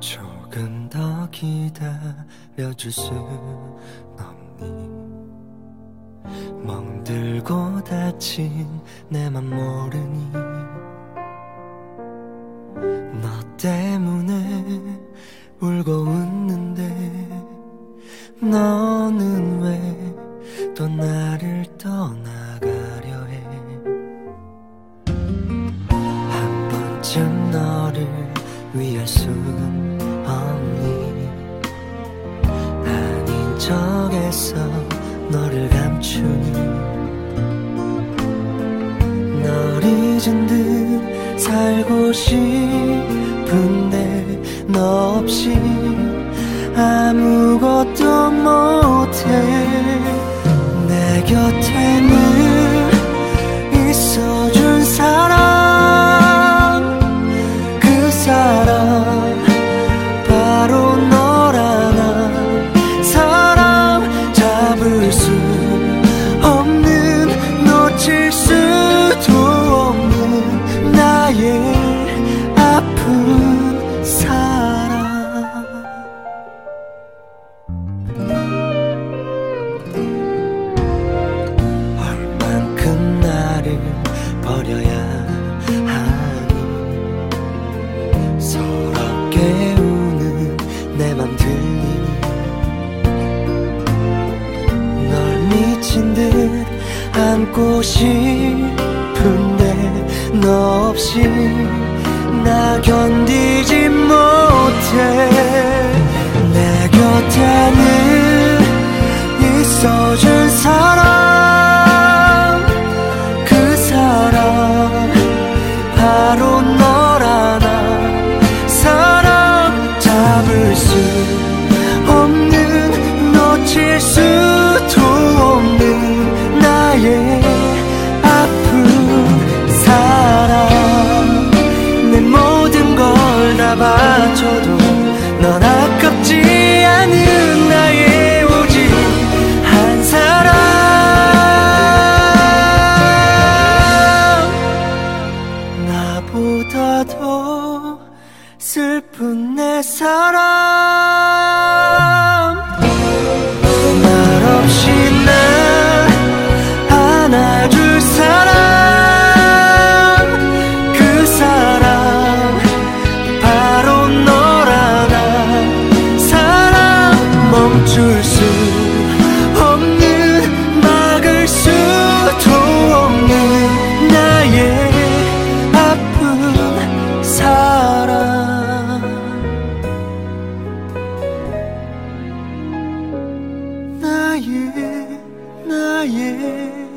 조금 더 기다려 줄 수 없니? 멍들고 다친 내 맘 모르니 때문에 울고 웃는데 너는 왜 또 나를 떠나가려 해? 한 번쯤 너를 위할 수 없니? 아닌 척해서 너를 감추니? 널 잊은 듯 살고 싶 은데 너 없이 아무것도 못해. 내 곁에는 있어준 사람 그 사람 바로 너라 나. 사람 잡을 수 서럽게 우는 내 맘 들리니 널 미친 듯 안고 싶은데 너 없이 나 견디지 못해. 내 곁에는 있어준 사람 그 사람 바로 너 잡을 수 없는 놓칠 수도 없는 나의 아픈 사랑. 내 모든 걸 다 바쳐도 넌 슬픈 내 사랑 나의 나의